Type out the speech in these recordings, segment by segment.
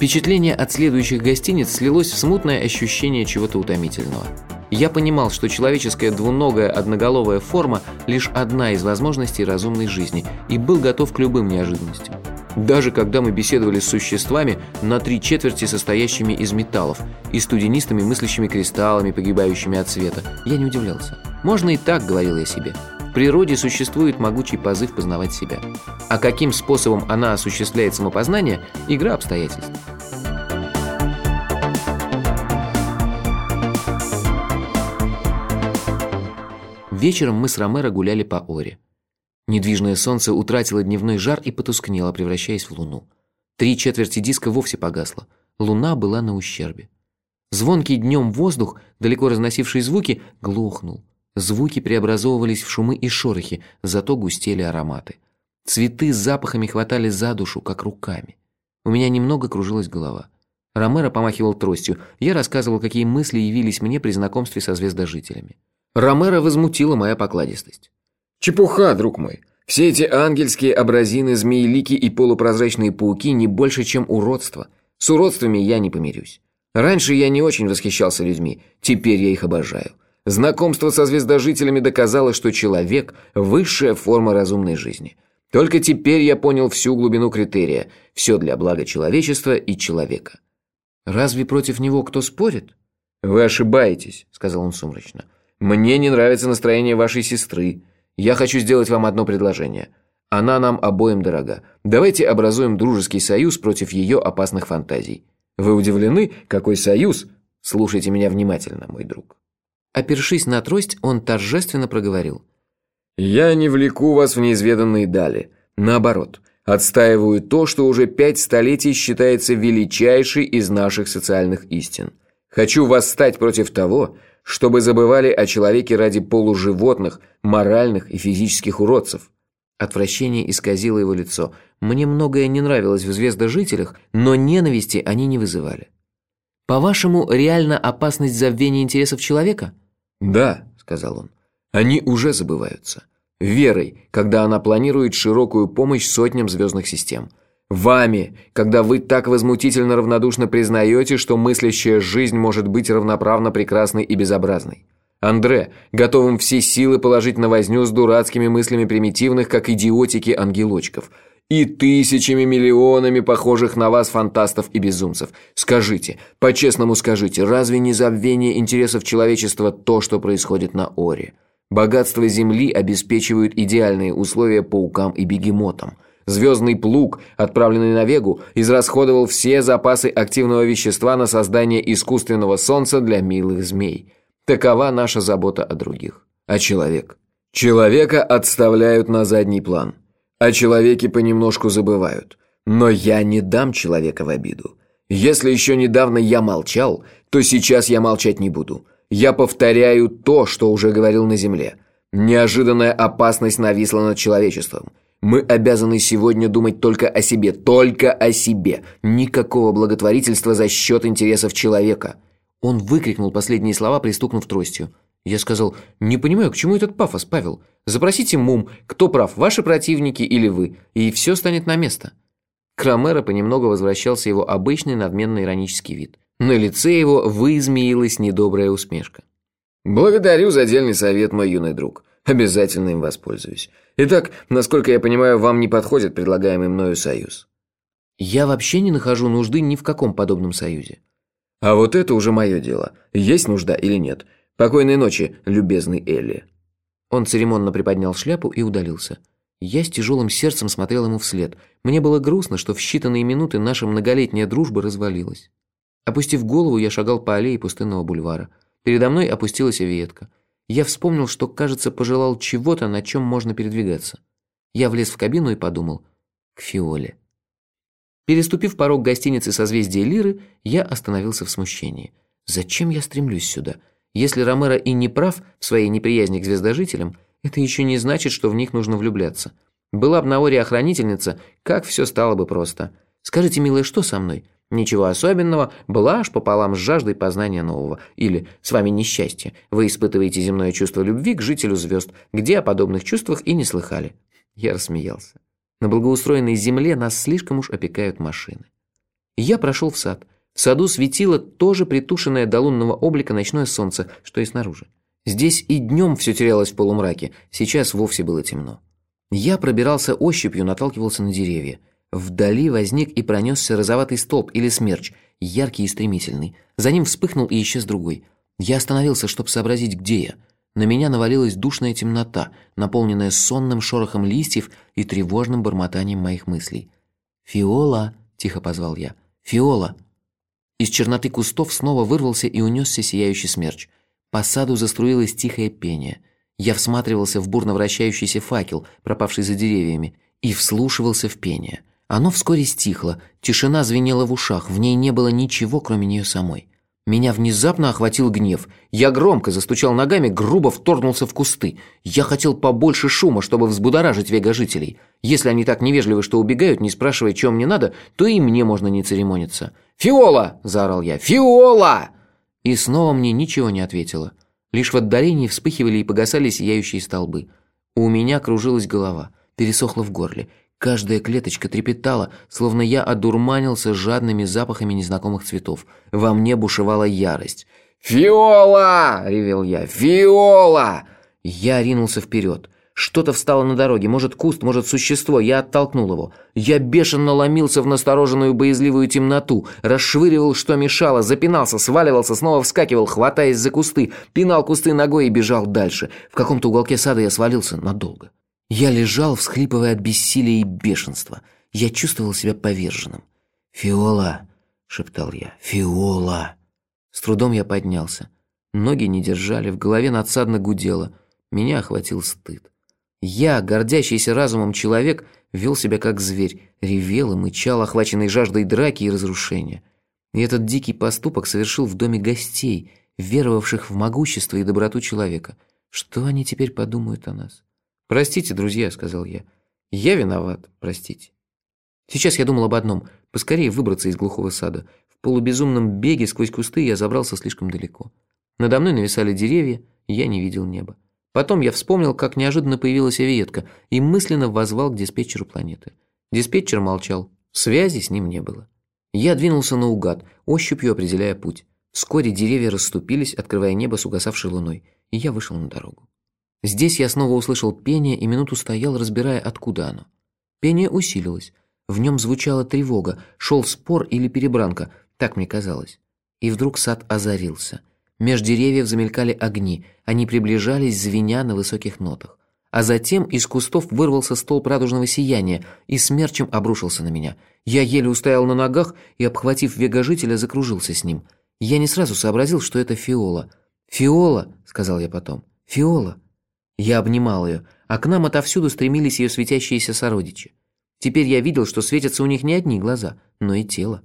Впечатление от следующих гостиниц слилось в смутное ощущение чего-то утомительного. Я понимал, что человеческая двуногая одноголовая форма – лишь одна из возможностей разумной жизни, и был готов к любым неожиданностям. Даже когда мы беседовали с существами на три четверти состоящими из металлов и студенистыми мыслящими кристаллами, погибающими от света, я не удивлялся. Можно и так, говорил я себе. В природе существует могучий позыв познавать себя. А каким способом она осуществляет самопознание – игра обстоятельств. Вечером мы с Ромеро гуляли по Оре. Недвижное солнце утратило дневной жар и потускнело, превращаясь в луну. Три четверти диска вовсе погасло. Луна была на ущербе. Звонкий днем воздух, далеко разносивший звуки, глохнул. Звуки преобразовывались в шумы и шорохи, зато густели ароматы. Цветы с запахами хватали за душу, как руками. У меня немного кружилась голова. Ромеро помахивал тростью. Я рассказывал, какие мысли явились мне при знакомстве со звездожителями. Ромеро возмутила моя покладистость. «Чепуха, друг мой. Все эти ангельские образины, змеелики и полупрозрачные пауки не больше, чем уродство. С уродствами я не помирюсь. Раньше я не очень восхищался людьми, теперь я их обожаю. Знакомство со звездожителями доказало, что человек – высшая форма разумной жизни. Только теперь я понял всю глубину критерия. Все для блага человечества и человека. «Разве против него кто спорит?» «Вы ошибаетесь», – сказал он сумрачно. Мне не нравится настроение вашей сестры. Я хочу сделать вам одно предложение. Она нам обоим дорога. Давайте образуем дружеский союз против ее опасных фантазий. Вы удивлены, какой союз? Слушайте меня внимательно, мой друг. Опершись на трость, он торжественно проговорил. «Я не влеку вас в неизведанные дали. Наоборот, отстаиваю то, что уже пять столетий считается величайшей из наших социальных истин. Хочу восстать против того, чтобы забывали о человеке ради полуживотных, моральных и физических уродцев. Отвращение исказило его лицо. Мне многое не нравилось в звездожителях, но ненависти они не вызывали. По-вашему, реально опасность забвения интересов человека? Да, сказал он. Они уже забываются. Верой, когда она планирует широкую помощь сотням звездных систем – Вами, когда вы так возмутительно равнодушно признаете, что мыслящая жизнь может быть равноправно прекрасной и безобразной. Андре, готовым все силы положить на возню с дурацкими мыслями примитивных, как идиотики ангелочков. И тысячами миллионами похожих на вас фантастов и безумцев. Скажите, по-честному скажите, разве не забвение интересов человечества то, что происходит на Оре? Богатство Земли обеспечивают идеальные условия паукам и бегемотам – Звездный плуг, отправленный на Вегу, израсходовал все запасы активного вещества на создание искусственного солнца для милых змей. Такова наша забота о других. А человек? Человека отставляют на задний план. О человеке понемножку забывают. Но я не дам человека в обиду. Если еще недавно я молчал, то сейчас я молчать не буду. Я повторяю то, что уже говорил на Земле. Неожиданная опасность нависла над человечеством. Мы обязаны сегодня думать только о себе, только о себе. Никакого благотворительства за счет интересов человека». Он выкрикнул последние слова, пристукнув тростью. Я сказал, «Не понимаю, к чему этот пафос, Павел? Запросите мум, кто прав, ваши противники или вы, и все станет на место». Крамера понемногу возвращался его обычный надменный иронический вид. На лице его выизмеилась недобрая усмешка. «Благодарю за отдельный совет, мой юный друг. Обязательно им воспользуюсь. Итак, насколько я понимаю, вам не подходит предлагаемый мною союз. Я вообще не нахожу нужды ни в каком подобном союзе. А вот это уже мое дело. Есть нужда или нет. Покойной ночи, любезный Элли. Он церемонно приподнял шляпу и удалился. Я с тяжелым сердцем смотрел ему вслед. Мне было грустно, что в считанные минуты наша многолетняя дружба развалилась. Опустив голову, я шагал по аллее пустынного бульвара. Передо мной опустилась ветка. Я вспомнил, что, кажется, пожелал чего-то, на чем можно передвигаться. Я влез в кабину и подумал. К Фиоле. Переступив порог гостиницы «Созвездие Лиры», я остановился в смущении. Зачем я стремлюсь сюда? Если Ромеро и не прав в своей неприязни к звездожителям, это еще не значит, что в них нужно влюбляться. Была бы на Оре охранительница, как все стало бы просто. Скажите, милая, что со мной? Ничего особенного, блажь пополам с жаждой познания нового. Или «С вами несчастье. Вы испытываете земное чувство любви к жителю звезд, где о подобных чувствах и не слыхали». Я рассмеялся. На благоустроенной земле нас слишком уж опекают машины. Я прошел в сад. В саду светило тоже притушенное до лунного облика ночное солнце, что и снаружи. Здесь и днем все терялось в полумраке, сейчас вовсе было темно. Я пробирался ощупью, наталкивался на деревья. Вдали возник и пронесся розоватый столб или смерч, яркий и стремительный. За ним вспыхнул и исчез другой. Я остановился, чтобы сообразить, где я. На меня навалилась душная темнота, наполненная сонным шорохом листьев и тревожным бормотанием моих мыслей. «Фиола!» – тихо позвал я. «Фиола!» Из черноты кустов снова вырвался и унесся сияющий смерч. По саду заструилось тихое пение. Я всматривался в бурно вращающийся факел, пропавший за деревьями, и вслушивался в пение – оно вскоре стихло, тишина звенела в ушах, в ней не было ничего, кроме нее самой. Меня внезапно охватил гнев. Я громко застучал ногами, грубо вторгнулся в кусты. Я хотел побольше шума, чтобы взбудоражить вегожителей. Если они так невежливы, что убегают, не спрашивая, чем мне надо, то и мне можно не церемониться. «Фиола!» – заорал я. «Фиола!» И снова мне ничего не ответило. Лишь в отдалении вспыхивали и погасали сияющие столбы. У меня кружилась голова, пересохла в горле. Каждая клеточка трепетала, словно я одурманился жадными запахами незнакомых цветов. Во мне бушевала ярость. «Фиола!» – ревел я. «Фиола!» Я ринулся вперед. Что-то встало на дороге, может куст, может существо, я оттолкнул его. Я бешено ломился в настороженную боязливую темноту, расшвыривал, что мешало, запинался, сваливался, снова вскакивал, хватаясь за кусты, пинал кусты ногой и бежал дальше. В каком-то уголке сада я свалился надолго. Я лежал, всхлипывая от бессилия и бешенства. Я чувствовал себя поверженным. «Фиола!» — шептал я. «Фиола!» С трудом я поднялся. Ноги не держали, в голове надсадно гудело. Меня охватил стыд. Я, гордящийся разумом человек, вел себя как зверь, ревел и мычал, охваченный жаждой драки и разрушения. И этот дикий поступок совершил в доме гостей, веровавших в могущество и доброту человека. Что они теперь подумают о нас? «Простите, друзья», — сказал я. «Я виноват, простите». Сейчас я думал об одном – поскорее выбраться из глухого сада. В полубезумном беге сквозь кусты я забрался слишком далеко. Надо мной нависали деревья, я не видел неба. Потом я вспомнил, как неожиданно появилась авиетка, и мысленно возвал к диспетчеру планеты. Диспетчер молчал, связи с ним не было. Я двинулся наугад, ощупью определяя путь. Вскоре деревья расступились, открывая небо с угасавшей луной, и я вышел на дорогу. Здесь я снова услышал пение и минуту стоял, разбирая, откуда оно. Пение усилилось. В нем звучала тревога, шел спор или перебранка, так мне казалось. И вдруг сад озарился. Меж деревьев замелькали огни, они приближались, звеня на высоких нотах. А затем из кустов вырвался столб радужного сияния и смерчем обрушился на меня. Я еле устоял на ногах и, обхватив вегожителя, закружился с ним. Я не сразу сообразил, что это Фиола. «Фиола!» — сказал я потом. «Фиола!» Я обнимал ее, а к нам отовсюду стремились ее светящиеся сородичи. Теперь я видел, что светятся у них не одни глаза, но и тело.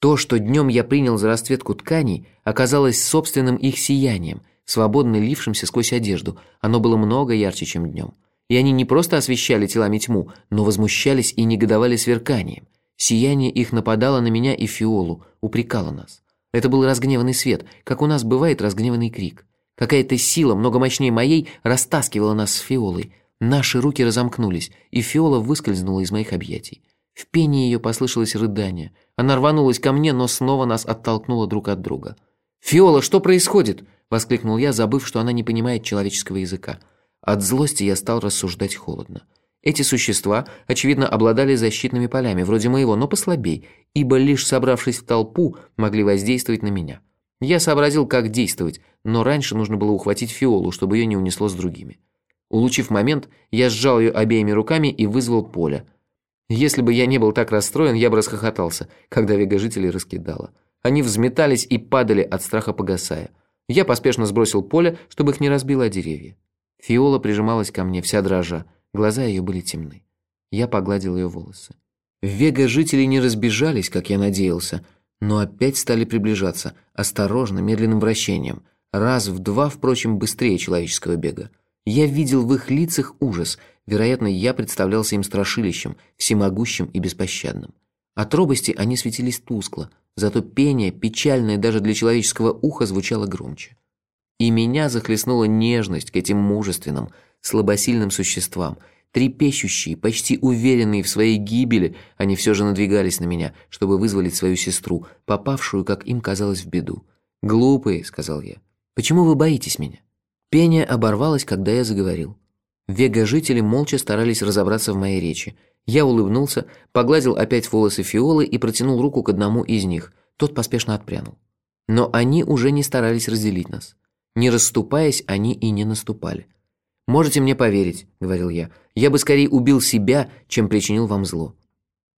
То, что днем я принял за расцветку тканей, оказалось собственным их сиянием, свободно лившимся сквозь одежду. Оно было много ярче, чем днем. И они не просто освещали телами тьму, но возмущались и негодовали сверканием. Сияние их нападало на меня и Фиолу, упрекало нас. Это был разгневанный свет, как у нас бывает разгневанный крик. Какая-то сила, много мощнее моей, растаскивала нас с Фиолой. Наши руки разомкнулись, и Фиола выскользнула из моих объятий. В пении ее послышалось рыдание. Она рванулась ко мне, но снова нас оттолкнула друг от друга. «Фиола, что происходит?» – воскликнул я, забыв, что она не понимает человеческого языка. От злости я стал рассуждать холодно. Эти существа, очевидно, обладали защитными полями, вроде моего, но послабей, ибо лишь собравшись в толпу, могли воздействовать на меня. Я сообразил, как действовать, но раньше нужно было ухватить Фиолу, чтобы ее не унесло с другими. Улучив момент, я сжал ее обеими руками и вызвал Поля. Если бы я не был так расстроен, я бы расхохотался, когда вегожителей раскидало. Они взметались и падали от страха погасая. Я поспешно сбросил Поля, чтобы их не разбило о деревья. Фиола прижималась ко мне, вся дрожа, глаза ее были темны. Я погладил ее волосы. Вега жители не разбежались, как я надеялся, но опять стали приближаться, осторожно, медленным вращением, раз в два, впрочем, быстрее человеческого бега. Я видел в их лицах ужас, вероятно, я представлялся им страшилищем, всемогущим и беспощадным. От робости они светились тускло, зато пение, печальное даже для человеческого уха, звучало громче. И меня захлестнула нежность к этим мужественным, слабосильным существам. Трепещущие, почти уверенные в своей гибели, они все же надвигались на меня, чтобы вызволить свою сестру, попавшую, как им казалось, в беду. «Глупые», — сказал я. «Почему вы боитесь меня?» Пение оборвалось, когда я заговорил. Вега-жители молча старались разобраться в моей речи. Я улыбнулся, погладил опять волосы Фиолы и протянул руку к одному из них. Тот поспешно отпрянул. Но они уже не старались разделить нас. Не расступаясь, они и не наступали. «Можете мне поверить», — говорил я, — «я бы скорее убил себя, чем причинил вам зло».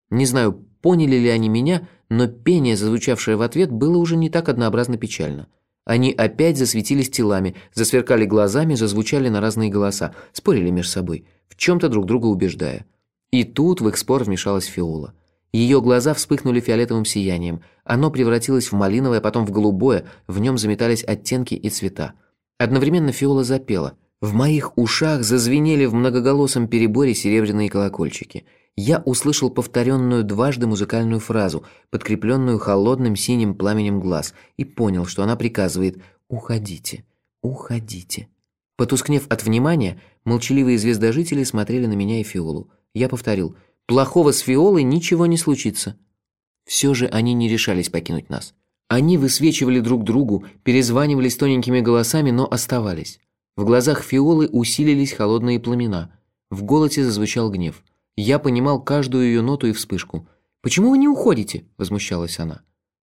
Не знаю, поняли ли они меня, но пение, зазвучавшее в ответ, было уже не так однообразно печально. Они опять засветились телами, засверкали глазами, зазвучали на разные голоса, спорили между собой, в чем-то друг друга убеждая. И тут в их спор вмешалась Фиола. Ее глаза вспыхнули фиолетовым сиянием. Оно превратилось в малиновое, потом в голубое, в нем заметались оттенки и цвета. Одновременно Фиола запела. В моих ушах зазвенели в многоголосом переборе серебряные колокольчики. Я услышал повторенную дважды музыкальную фразу, подкрепленную холодным синим пламенем глаз, и понял, что она приказывает «Уходите, уходите». Потускнев от внимания, молчаливые звездожители смотрели на меня и Фиолу. Я повторил – Плохого с Фиолой ничего не случится. Все же они не решались покинуть нас. Они высвечивали друг другу, перезванивались тоненькими голосами, но оставались. В глазах Фиолы усилились холодные пламена. В голосе зазвучал гнев. Я понимал каждую ее ноту и вспышку. «Почему вы не уходите?» – возмущалась она.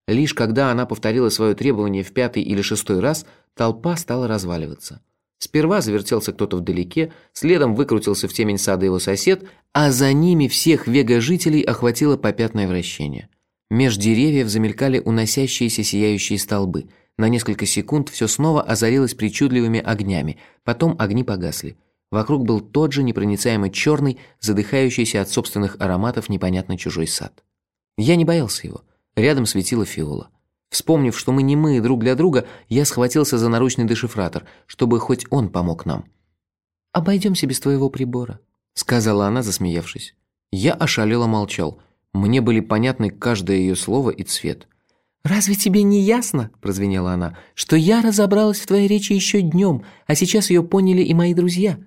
Лишь когда она повторила свое требование в пятый или шестой раз, толпа стала разваливаться. Сперва завертелся кто-то вдалеке, следом выкрутился в темень сада его сосед, а за ними всех вега-жителей охватило попятное вращение. Меж деревьев замелькали уносящиеся сияющие столбы. На несколько секунд все снова озарилось причудливыми огнями, потом огни погасли. Вокруг был тот же непроницаемый черный, задыхающийся от собственных ароматов непонятно чужой сад. Я не боялся его. Рядом светила фиола. Вспомнив, что мы не мы друг для друга, я схватился за наручный дешифратор, чтобы хоть он помог нам. «Обойдемся без твоего прибора», — сказала она, засмеявшись. Я ошалело молчал. Мне были понятны каждое ее слово и цвет. «Разве тебе не ясно, — прозвенела она, — что я разобралась в твоей речи еще днем, а сейчас ее поняли и мои друзья?»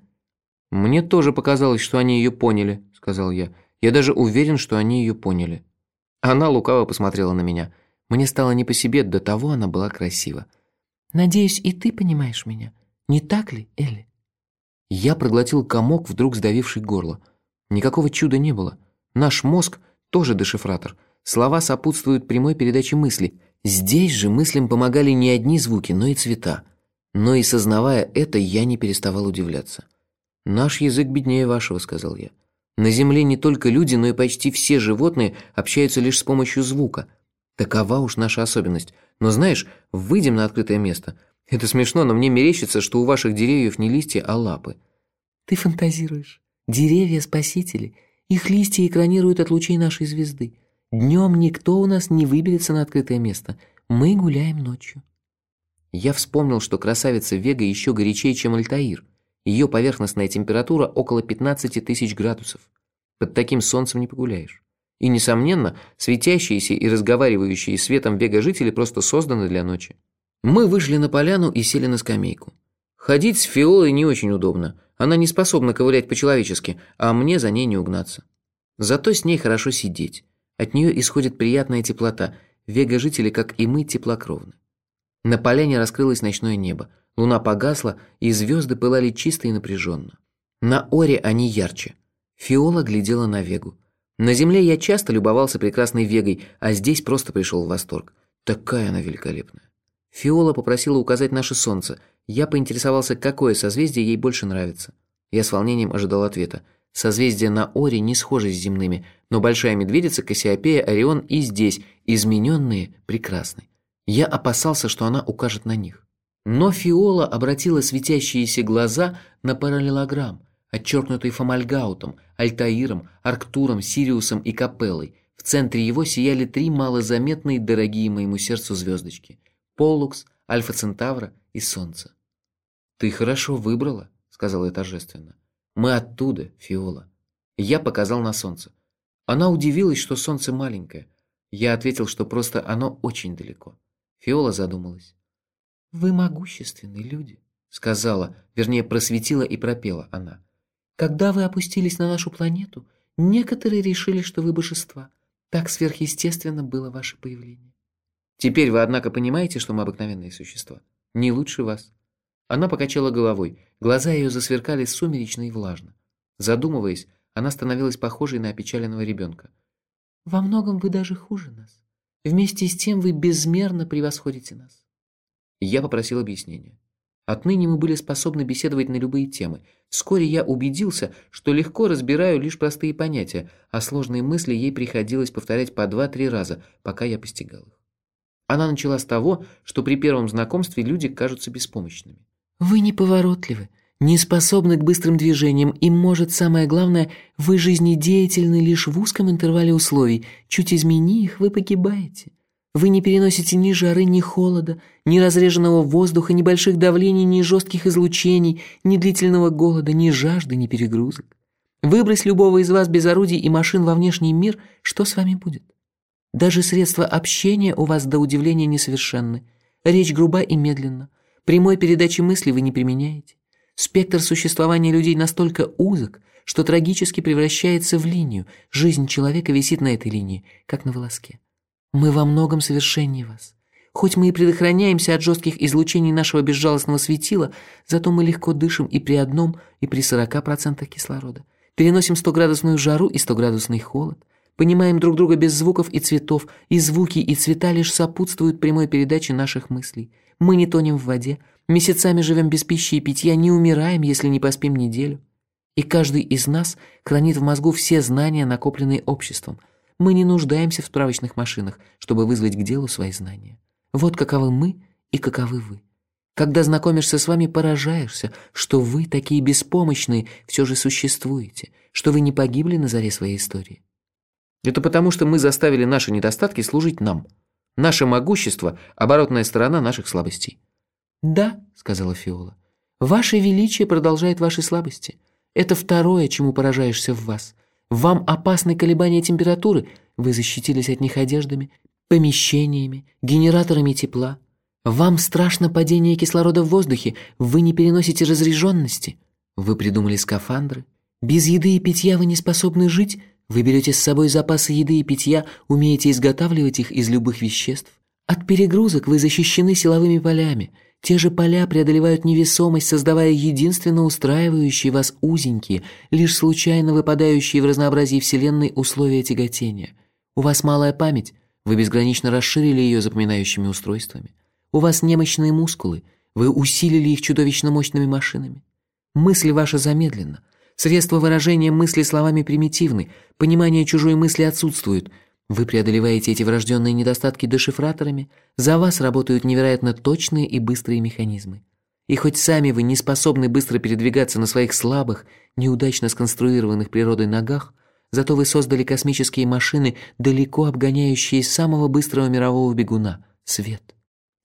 «Мне тоже показалось, что они ее поняли», — сказал я. «Я даже уверен, что они ее поняли». Она лукаво посмотрела на меня — мне стало не по себе, до того она была красива. «Надеюсь, и ты понимаешь меня. Не так ли, Элли?» Я проглотил комок, вдруг сдавивший горло. Никакого чуда не было. Наш мозг тоже дешифратор. Слова сопутствуют прямой передаче мысли. Здесь же мыслям помогали не одни звуки, но и цвета. Но и сознавая это, я не переставал удивляться. «Наш язык беднее вашего», — сказал я. «На Земле не только люди, но и почти все животные общаются лишь с помощью звука. Такова уж наша особенность. Но знаешь, выйдем на открытое место. Это смешно, но мне мерещится, что у ваших деревьев не листья, а лапы. Ты фантазируешь. Деревья – спасители. Их листья экранируют от лучей нашей звезды. Днем никто у нас не выберется на открытое место. Мы гуляем ночью. Я вспомнил, что красавица Вега еще горячее, чем Альтаир. Ее поверхностная температура около 15 тысяч градусов. Под таким солнцем не погуляешь. И, несомненно, светящиеся и разговаривающие светом вега-жители просто созданы для ночи. Мы вышли на поляну и сели на скамейку. Ходить с Фиолой не очень удобно. Она не способна ковырять по-человечески, а мне за ней не угнаться. Зато с ней хорошо сидеть. От нее исходит приятная теплота. Вега-жители, как и мы, теплокровны. На поляне раскрылось ночное небо. Луна погасла, и звезды пылали чисто и напряженно. На Оре они ярче. Фиола глядела на Вегу. На земле я часто любовался прекрасной Вегой, а здесь просто пришел в восторг. Такая она великолепная. Фиола попросила указать наше солнце. Я поинтересовался, какое созвездие ей больше нравится. Я с волнением ожидал ответа. Созвездия на Оре не схожи с земными, но Большая Медведица, Кассиопея, Орион и здесь, измененные, прекрасны. Я опасался, что она укажет на них. Но Фиола обратила светящиеся глаза на параллелограмм, отчеркнутый Фомальгаутом, Альтаиром, Арктуром, Сириусом и Капеллой. В центре его сияли три малозаметные дорогие моему сердцу звездочки – Поллукс, Альфа Центавра и Солнце. «Ты хорошо выбрала», – сказала я торжественно. «Мы оттуда, Фиола». Я показал на Солнце. Она удивилась, что Солнце маленькое. Я ответил, что просто оно очень далеко. Фиола задумалась. «Вы могущественные люди», — сказала, вернее, просветила и пропела она. «Когда вы опустились на нашу планету, некоторые решили, что вы божества. Так сверхъестественно было ваше появление». «Теперь вы, однако, понимаете, что мы обыкновенные существа? Не лучше вас». Она покачала головой, глаза ее засверкали сумеречно и влажно. Задумываясь, она становилась похожей на опечаленного ребенка. «Во многом вы даже хуже нас. Вместе с тем вы безмерно превосходите нас». Я попросил объяснения. Отныне мы были способны беседовать на любые темы. Вскоре я убедился, что легко разбираю лишь простые понятия, а сложные мысли ей приходилось повторять по два-три раза, пока я постигал их. Она начала с того, что при первом знакомстве люди кажутся беспомощными. «Вы неповоротливы, не способны к быстрым движениям, и, может, самое главное, вы жизнедеятельны лишь в узком интервале условий. Чуть измени их, вы погибаете. Вы не переносите ни жары, ни холода, ни разреженного воздуха, ни больших давлений, ни жестких излучений, ни длительного голода, ни жажды, ни перегрузок. Выбрось любого из вас без орудий и машин во внешний мир, что с вами будет? Даже средства общения у вас до удивления несовершенны. Речь груба и медленна. Прямой передачи мысли вы не применяете. Спектр существования людей настолько узок, что трагически превращается в линию. Жизнь человека висит на этой линии, как на волоске. Мы во многом совершеннее вас. Хоть мы и предохраняемся от жестких излучений нашего безжалостного светила, зато мы легко дышим и при одном, и при 40% кислорода. Переносим 100-градусную жару и 100-градусный холод. Понимаем друг друга без звуков и цветов, и звуки, и цвета лишь сопутствуют прямой передаче наших мыслей. Мы не тонем в воде, Месяцами живем без пищи и питья, не умираем, если не поспим неделю. И каждый из нас хранит в мозгу все знания, накопленные обществом. Мы не нуждаемся в справочных машинах, чтобы вызвать к делу свои знания. Вот каковы мы и каковы вы. Когда знакомишься с вами, поражаешься, что вы, такие беспомощные, все же существуете, что вы не погибли на заре своей истории. Это потому, что мы заставили наши недостатки служить нам. Наше могущество – оборотная сторона наших слабостей. «Да», — сказала Фиола, — «ваше величие продолжает ваши слабости. Это второе, чему поражаешься в вас. Вам опасны колебания температуры, вы защитились от них одеждами, помещениями, генераторами тепла. Вам страшно падение кислорода в воздухе, вы не переносите разреженности. Вы придумали скафандры. Без еды и питья вы не способны жить, вы берете с собой запасы еды и питья, умеете изготавливать их из любых веществ. От перегрузок вы защищены силовыми полями – те же поля преодолевают невесомость, создавая единственно устраивающие вас узенькие, лишь случайно выпадающие в разнообразии Вселенной условия тяготения. У вас малая память, вы безгранично расширили ее запоминающими устройствами. У вас немощные мускулы, вы усилили их чудовищно мощными машинами. Мысль ваша замедлена. Средства выражения мысли словами примитивны, понимание чужой мысли отсутствует – вы преодолеваете эти врожденные недостатки дешифраторами, за вас работают невероятно точные и быстрые механизмы. И хоть сами вы не способны быстро передвигаться на своих слабых, неудачно сконструированных природой ногах, зато вы создали космические машины, далеко обгоняющие самого быстрого мирового бегуна — свет.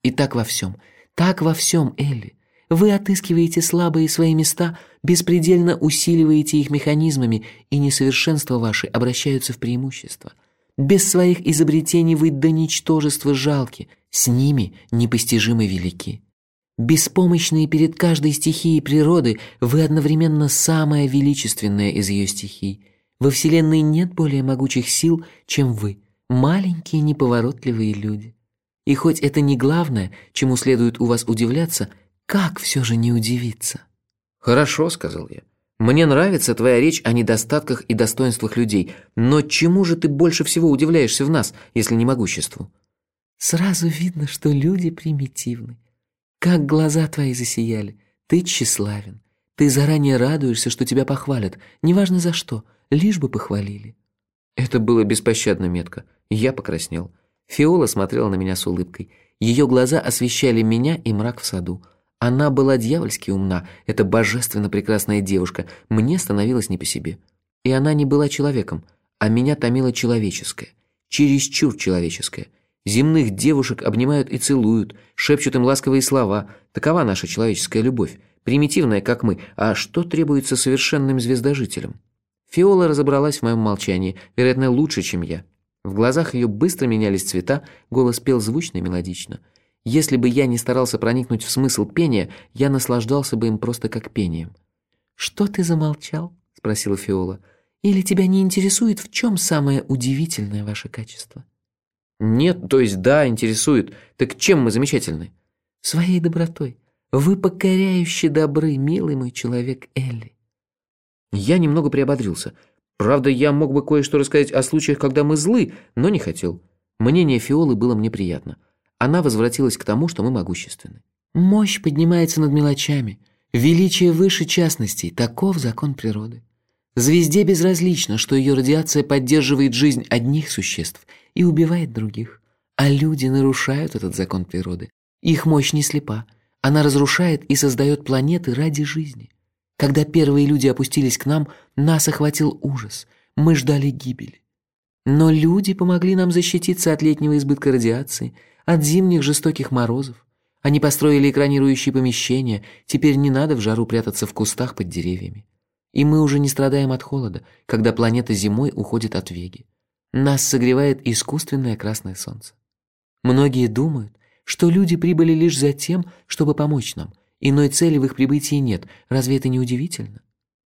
И так во всем, так во всем, Элли. Вы отыскиваете слабые свои места, беспредельно усиливаете их механизмами, и несовершенства ваши обращаются в преимущество — без своих изобретений вы до ничтожества жалки, с ними непостижимо велики. Беспомощные перед каждой стихией природы, вы одновременно самая величественная из ее стихий. Во Вселенной нет более могучих сил, чем вы, маленькие неповоротливые люди. И хоть это не главное, чему следует у вас удивляться, как все же не удивиться? «Хорошо», — сказал я. Мне нравится твоя речь о недостатках и достоинствах людей, но чему же ты больше всего удивляешься в нас, если не могуществу? Сразу видно, что люди примитивны. Как глаза твои засияли. Ты тщеславен. Ты заранее радуешься, что тебя похвалят, неважно за что, лишь бы похвалили. Это было беспощадно метко. Я покраснел. Фиола смотрела на меня с улыбкой. Ее глаза освещали меня и мрак в саду. Она была дьявольски умна, эта божественно прекрасная девушка, мне становилось не по себе. И она не была человеком, а меня томило человеческое, чересчур человеческое. Земных девушек обнимают и целуют, шепчут им ласковые слова. Такова наша человеческая любовь, примитивная, как мы. А что требуется совершенным звездожителям? Фиола разобралась в моем молчании, вероятно, лучше, чем я. В глазах ее быстро менялись цвета, голос пел звучно и мелодично. Если бы я не старался проникнуть в смысл пения, я наслаждался бы им просто как пением. «Что ты замолчал?» – спросила Фиола. «Или тебя не интересует, в чем самое удивительное ваше качество?» «Нет, то есть да, интересует. Так чем мы замечательны?» «Своей добротой. Вы покоряюще добры, милый мой человек Элли». Я немного приободрился. Правда, я мог бы кое-что рассказать о случаях, когда мы злы, но не хотел. Мнение Фиолы было мне приятно. Она возвратилась к тому, что мы могущественны. «Мощь поднимается над мелочами. Величие выше частностей. Таков закон природы. Звезде безразлично, что ее радиация поддерживает жизнь одних существ и убивает других. А люди нарушают этот закон природы. Их мощь не слепа. Она разрушает и создает планеты ради жизни. Когда первые люди опустились к нам, нас охватил ужас. Мы ждали гибели. Но люди помогли нам защититься от летнего избытка радиации, от зимних жестоких морозов. Они построили экранирующие помещения, теперь не надо в жару прятаться в кустах под деревьями. И мы уже не страдаем от холода, когда планета зимой уходит от Веги. Нас согревает искусственное красное солнце. Многие думают, что люди прибыли лишь за тем, чтобы помочь нам – Иной цели в их прибытии нет. Разве это не удивительно?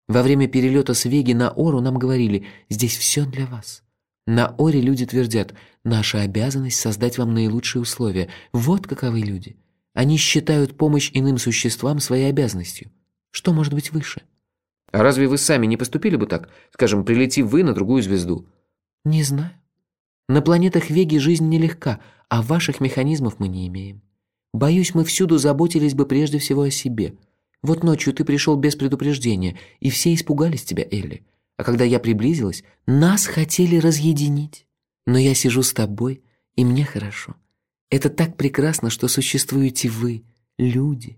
Во время перелета с Веги на Ору нам говорили «здесь все для вас». На Оре люди твердят «наша обязанность создать вам наилучшие условия». Вот каковы люди. Они считают помощь иным существам своей обязанностью. Что может быть выше? А разве вы сами не поступили бы так? Скажем, прилетив вы на другую звезду? Не знаю. На планетах Веги жизнь нелегка, а ваших механизмов мы не имеем. Боюсь, мы всюду заботились бы прежде всего о себе. Вот ночью ты пришел без предупреждения, и все испугались тебя, Элли. А когда я приблизилась, нас хотели разъединить. Но я сижу с тобой, и мне хорошо. Это так прекрасно, что существуете вы, люди».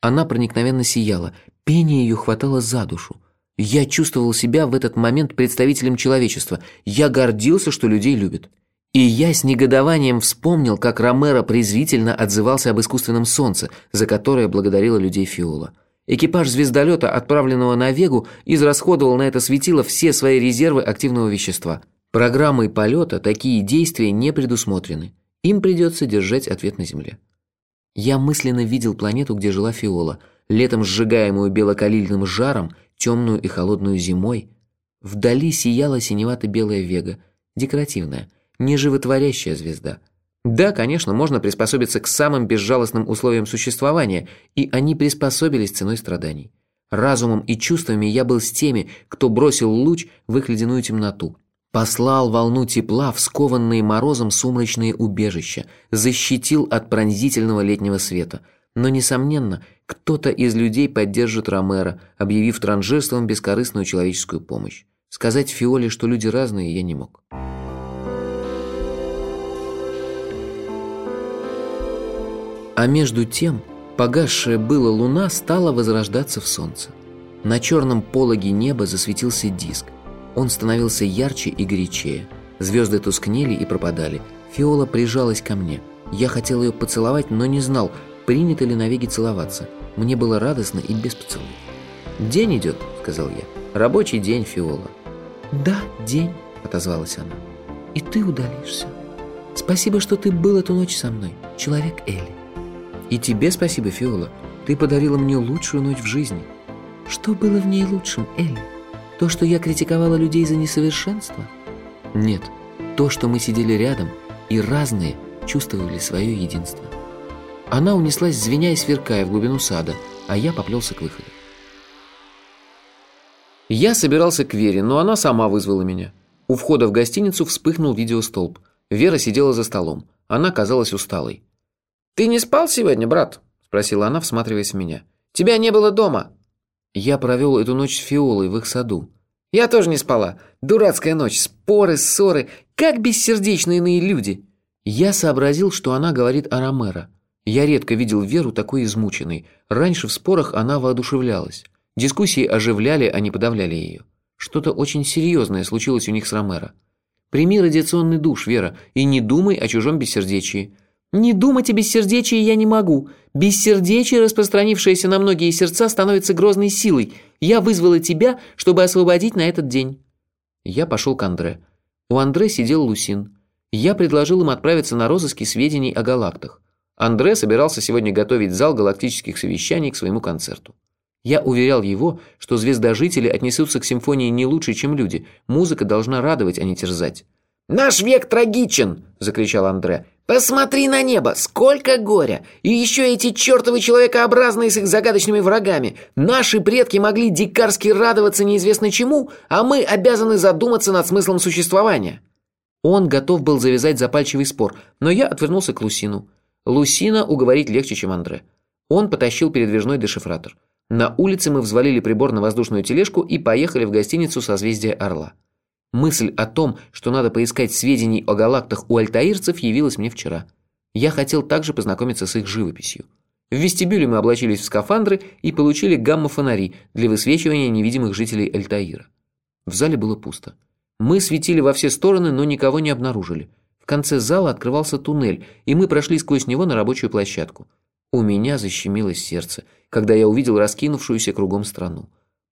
Она проникновенно сияла, пение ее хватало за душу. Я чувствовал себя в этот момент представителем человечества. Я гордился, что людей любят. И я с негодованием вспомнил, как Ромеро презрительно отзывался об искусственном солнце, за которое благодарила людей Фиола. Экипаж звездолета, отправленного на Вегу, израсходовал на это светило все свои резервы активного вещества. Программой полета такие действия не предусмотрены. Им придется держать ответ на Земле. Я мысленно видел планету, где жила Фиола, летом сжигаемую белокалильным жаром, темную и холодную зимой. Вдали сияла синевато-белая Вега, декоративная – неживотворящая звезда. Да, конечно, можно приспособиться к самым безжалостным условиям существования, и они приспособились ценой страданий. Разумом и чувствами я был с теми, кто бросил луч в их ледяную темноту. Послал волну тепла в скованные морозом сумрачные убежища, защитил от пронзительного летнего света. Но, несомненно, кто-то из людей поддержит Ромеро, объявив транжирством бескорыстную человеческую помощь. Сказать Фиоле, что люди разные, я не мог. А между тем, погасшая была луна стала возрождаться в солнце. На черном пологе неба засветился диск. Он становился ярче и горячее. Звезды тускнели и пропадали. Фиола прижалась ко мне. Я хотел ее поцеловать, но не знал, принято ли на Веге целоваться. Мне было радостно и без поцелуя. «День идет», — сказал я. «Рабочий день, Фиола». «Да, день», — отозвалась она. «И ты удалишься. Спасибо, что ты был эту ночь со мной, человек Элли». И тебе спасибо, Фиола. Ты подарила мне лучшую ночь в жизни. Что было в ней лучшим, Элли? То, что я критиковала людей за несовершенство? Нет. То, что мы сидели рядом и разные чувствовали свое единство. Она унеслась, звеня и сверкая в глубину сада, а я поплелся к выходу. Я собирался к Вере, но она сама вызвала меня. У входа в гостиницу вспыхнул видеостолб. Вера сидела за столом. Она казалась усталой. «Ты не спал сегодня, брат?» – спросила она, всматриваясь в меня. «Тебя не было дома». Я провел эту ночь с Фиолой в их саду. «Я тоже не спала. Дурацкая ночь, споры, ссоры. Как бессердечные иные люди!» Я сообразил, что она говорит о Ромеро. Я редко видел Веру такой измученной. Раньше в спорах она воодушевлялась. Дискуссии оживляли, а не подавляли ее. Что-то очень серьезное случилось у них с Ромеро. Прими радиационный душ, Вера, и не думай о чужом бессердечии. Не думать о бессердечии я не могу. Бессердечие, распространившееся на многие сердца, становится грозной силой. Я вызвала тебя, чтобы освободить на этот день». Я пошел к Андре. У Андре сидел Лусин. Я предложил им отправиться на розыски сведений о галактах. Андре собирался сегодня готовить зал галактических совещаний к своему концерту. Я уверял его, что звездожители отнесутся к симфонии не лучше, чем люди. Музыка должна радовать, а не терзать. «Наш век трагичен!» – закричал Андре. «Посмотри на небо! Сколько горя! И еще эти чертовы человекообразные с их загадочными врагами! Наши предки могли дикарски радоваться неизвестно чему, а мы обязаны задуматься над смыслом существования!» Он готов был завязать запальчивый спор, но я отвернулся к Лусину. Лусина уговорить легче, чем Андре. Он потащил передвижной дешифратор. На улице мы взвалили прибор на воздушную тележку и поехали в гостиницу «Созвездие Орла». Мысль о том, что надо поискать сведений о галактах у альтаирцев, явилась мне вчера. Я хотел также познакомиться с их живописью. В вестибюле мы облачились в скафандры и получили гамма-фонари для высвечивания невидимых жителей Альтаира. В зале было пусто. Мы светили во все стороны, но никого не обнаружили конце зала открывался туннель, и мы прошли сквозь него на рабочую площадку. У меня защемилось сердце, когда я увидел раскинувшуюся кругом страну.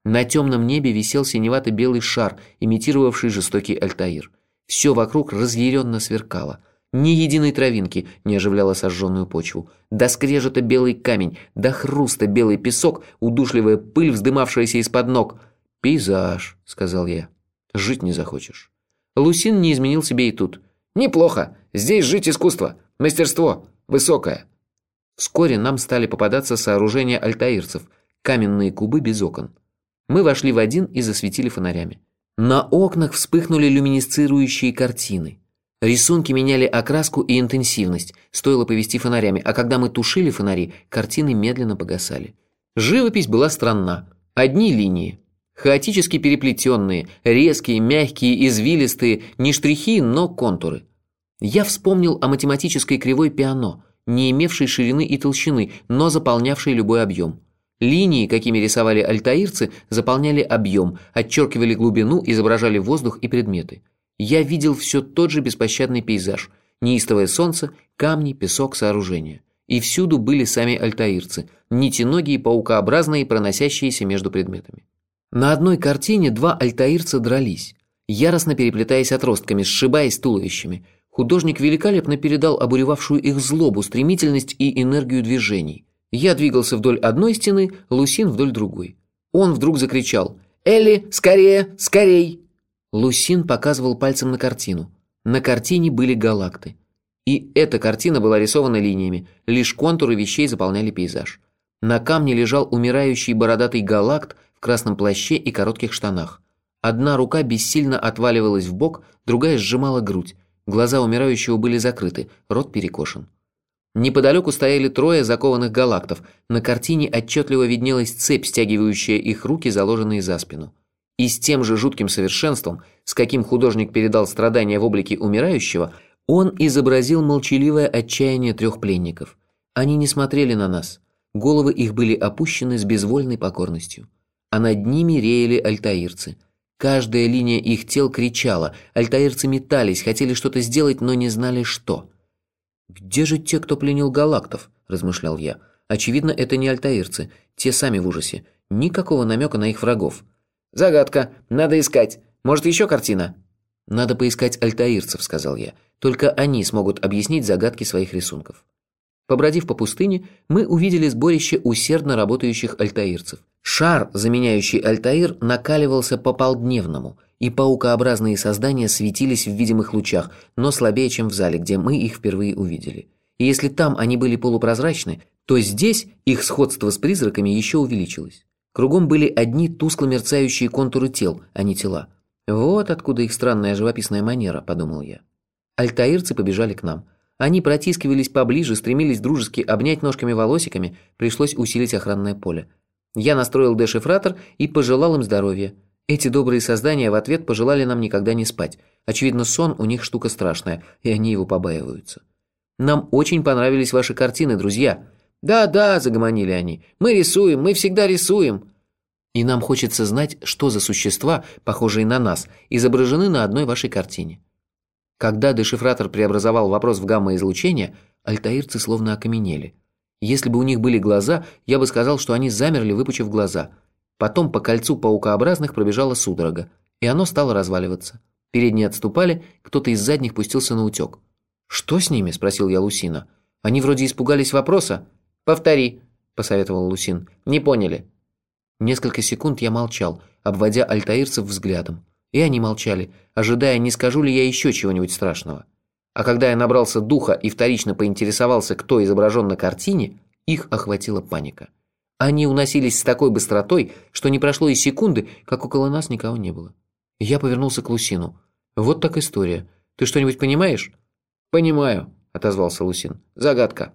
На темном небе висел синевато-белый шар, имитировавший жестокий Альтаир. Все вокруг разъяренно сверкало. Ни единой травинки не оживляла сожженную почву. До скрежета белый камень, до хруста белый песок, удушливая пыль, вздымавшаяся из-под ног. «Пейзаж», — сказал я. «Жить не захочешь». Лусин не изменил себе и тут. Неплохо. Здесь жить искусство. Мастерство. Высокое. Вскоре нам стали попадаться сооружения альтаирцев. Каменные кубы без окон. Мы вошли в один и засветили фонарями. На окнах вспыхнули люминесцирующие картины. Рисунки меняли окраску и интенсивность, стоило повести фонарями, а когда мы тушили фонари, картины медленно погасали. Живопись была странна. Одни линии. Хаотически переплетенные, резкие, мягкие, извилистые, не штрихи, но контуры. Я вспомнил о математической кривой пиано, не имевшей ширины и толщины, но заполнявшей любой объем. Линии, какими рисовали альтаирцы, заполняли объем, отчеркивали глубину, изображали воздух и предметы. Я видел все тот же беспощадный пейзаж. Неистовое солнце, камни, песок, сооружения. И всюду были сами альтаирцы, нитиногие, паукообразные, проносящиеся между предметами. На одной картине два альтаирца дрались, яростно переплетаясь отростками, сшибаясь туловищами – Художник великолепно передал обуревавшую их злобу, стремительность и энергию движений. Я двигался вдоль одной стены, Лусин вдоль другой. Он вдруг закричал «Элли, скорее, скорей!» Лусин показывал пальцем на картину. На картине были галакты. И эта картина была рисована линиями, лишь контуры вещей заполняли пейзаж. На камне лежал умирающий бородатый галакт в красном плаще и коротких штанах. Одна рука бессильно отваливалась в бок, другая сжимала грудь. Глаза умирающего были закрыты, рот перекошен. Неподалеку стояли трое закованных галактов. На картине отчетливо виднелась цепь, стягивающая их руки, заложенные за спину. И с тем же жутким совершенством, с каким художник передал страдания в облике умирающего, он изобразил молчаливое отчаяние трех пленников. Они не смотрели на нас. Головы их были опущены с безвольной покорностью. А над ними реяли альтаирцы – Каждая линия их тел кричала, альтаирцы метались, хотели что-то сделать, но не знали что. «Где же те, кто пленил галактов?» – размышлял я. «Очевидно, это не альтаирцы, те сами в ужасе. Никакого намека на их врагов». «Загадка, надо искать. Может, еще картина?» «Надо поискать альтаирцев», – сказал я. «Только они смогут объяснить загадки своих рисунков». Побродив по пустыне, мы увидели сборище усердно работающих альтаирцев. Шар, заменяющий Альтаир, накаливался по полдневному, и паукообразные создания светились в видимых лучах, но слабее, чем в зале, где мы их впервые увидели. И если там они были полупрозрачны, то здесь их сходство с призраками еще увеличилось. Кругом были одни тускло мерцающие контуры тел, а не тела. «Вот откуда их странная живописная манера», – подумал я. Альтаирцы побежали к нам. Они протискивались поближе, стремились дружески обнять ножками-волосиками, пришлось усилить охранное поле. Я настроил дешифратор и пожелал им здоровья. Эти добрые создания в ответ пожелали нам никогда не спать. Очевидно, сон у них штука страшная, и они его побаиваются. Нам очень понравились ваши картины, друзья. Да-да, загомонили они. Мы рисуем, мы всегда рисуем. И нам хочется знать, что за существа, похожие на нас, изображены на одной вашей картине. Когда дешифратор преобразовал вопрос в гамма-излучение, альтаирцы словно окаменели – если бы у них были глаза, я бы сказал, что они замерли, выпучив глаза. Потом по кольцу паукообразных пробежала судорога, и оно стало разваливаться. Передние отступали, кто-то из задних пустился на утек. «Что с ними?» – спросил я Лусина. «Они вроде испугались вопроса». «Повтори», – посоветовал Лусин. «Не поняли». Несколько секунд я молчал, обводя альтаирцев взглядом. И они молчали, ожидая, не скажу ли я еще чего-нибудь страшного. А когда я набрался духа и вторично поинтересовался, кто изображен на картине, их охватила паника. Они уносились с такой быстротой, что не прошло и секунды, как около нас никого не было. Я повернулся к Лусину. «Вот так история. Ты что-нибудь понимаешь?» «Понимаю», — отозвался Лусин. «Загадка».